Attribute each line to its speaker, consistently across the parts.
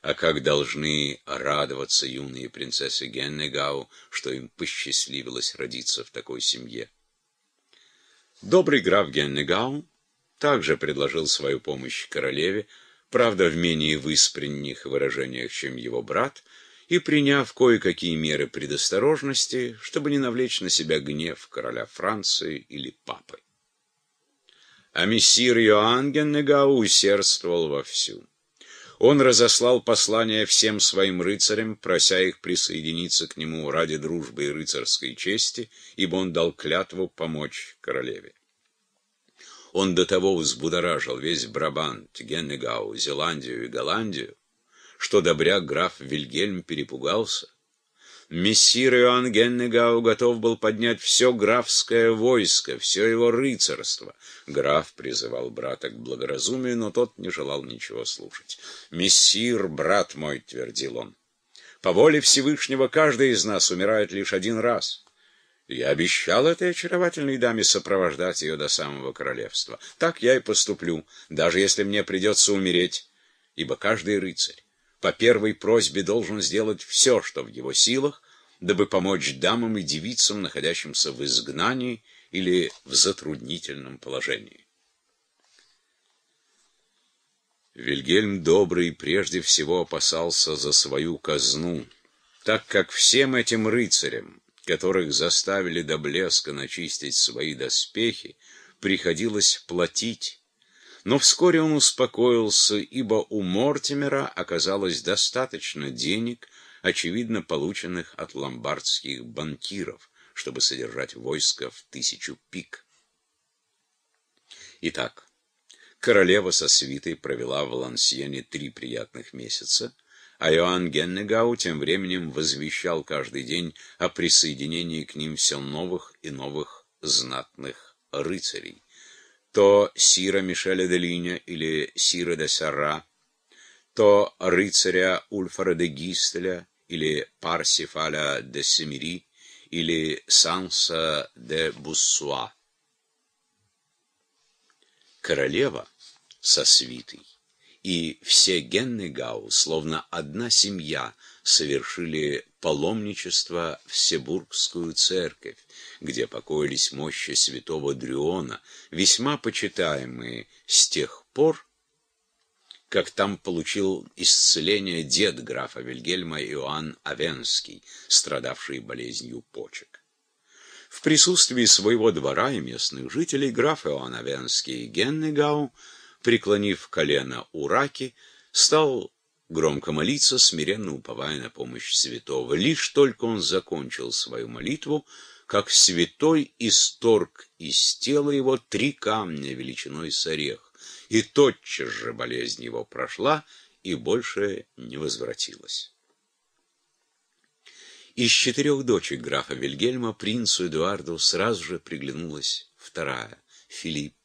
Speaker 1: А как должны радоваться юные принцессы Геннегау, что им посчастливилось родиться в такой семье. Добрый граф Геннегау также предложил свою помощь королеве, правда в менее выспренних выражениях, чем его брат, и приняв кое-какие меры предосторожности, чтобы не навлечь на себя гнев короля Франции или папы. А мессир Йоанн Геннегау усердствовал вовсю. Он разослал послание всем своим рыцарям, прося их присоединиться к нему ради дружбы и рыцарской чести, ибо он дал клятву помочь королеве. Он до того взбудоражил весь Брабант, Геннегау, Зеландию и Голландию, что добряк граф Вильгельм перепугался. Мессир Иоанн Геннегау готов был поднять все графское войско, все его рыцарство. Граф призывал брата к благоразумию, но тот не желал ничего слушать. «Мессир, брат мой», — твердил он, — «по воле Всевышнего каждый из нас умирает лишь один раз». Я обещал этой очаровательной даме сопровождать ее до самого королевства. Так я и поступлю, даже если мне придется умереть, ибо каждый рыцарь по первой просьбе должен сделать все, что в его силах, дабы помочь дамам и девицам, находящимся в изгнании или в затруднительном положении. Вильгельм Добрый прежде всего опасался за свою казну, так как всем этим рыцарям, которых заставили до блеска начистить свои доспехи, приходилось платить но вскоре он успокоился, ибо у Мортимера оказалось достаточно денег, очевидно полученных от ломбардских банкиров, чтобы содержать войско в тысячу пик. Итак, королева со свитой провела в Лансьене три приятных месяца, а Иоанн Геннегау тем временем возвещал каждый день о присоединении к ним все новых и новых знатных рыцарей то Сира Мишеля де Линя или Сира де Сарра, то рыцаря Ульфара де Гистеля или Парсифаля де Семири или Санса де Буссуа. Королева со свитой и все Геннегау, словно одна семья, совершили паломничество в Себургскую церковь, где покоились мощи святого Дрюона, весьма почитаемые с тех пор, как там получил исцеление дед графа Вильгельма Иоанн Авенский, страдавший болезнью почек. В присутствии своего двора и местных жителей граф Иоанн Авенский и Геннегау, преклонив колено у раки, стал громко молиться, смиренно уповая на помощь святого. Лишь только он закончил свою молитву, как святой исторг из тела его три камня величиной с орех, и тотчас же болезнь его прошла и больше не возвратилась. Из четырех дочек графа Вильгельма принцу Эдуарду сразу же приглянулась вторая, Филиппа.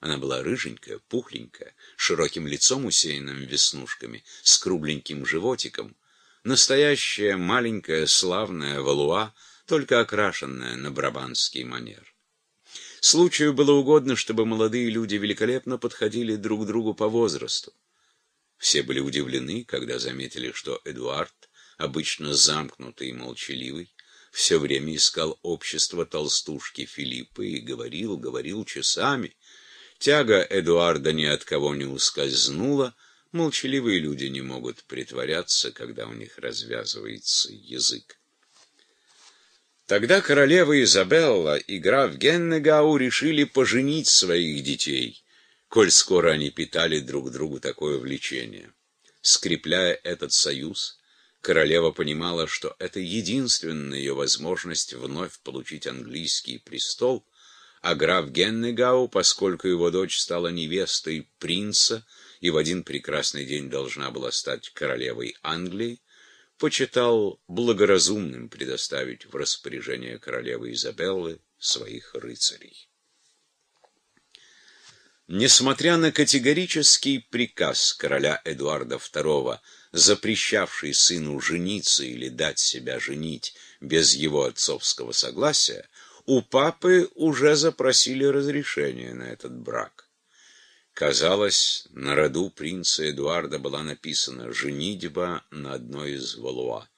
Speaker 1: Она была рыженькая, пухленькая, широким лицом, усеянным веснушками, с кругленьким животиком, настоящая маленькая славная валуа, только окрашенная на брабанский манер. Случаю было угодно, чтобы молодые люди великолепно подходили друг другу по возрасту. Все были удивлены, когда заметили, что Эдуард, обычно замкнутый и молчаливый, все время искал общество толстушки Филиппы и говорил, говорил часами. Тяга Эдуарда ни от кого не ускользнула, молчаливые люди не могут притворяться, когда у них развязывается язык. Тогда королева Изабелла и граф Геннегау решили поженить своих детей, коль скоро они питали друг другу такое влечение. Скрепляя этот союз, королева понимала, что это единственная ее возможность вновь получить английский престол, а граф Геннегау, поскольку его дочь стала невестой принца и в один прекрасный день должна была стать королевой Англии, почитал благоразумным предоставить в распоряжение королевы Изабеллы своих рыцарей. Несмотря на категорический приказ короля Эдуарда II, запрещавший сыну жениться или дать себя женить без его отцовского согласия, у папы уже запросили разрешение на этот брак. Казалось, на роду принца Эдуарда была написана «Женитьба на одной из Валуа».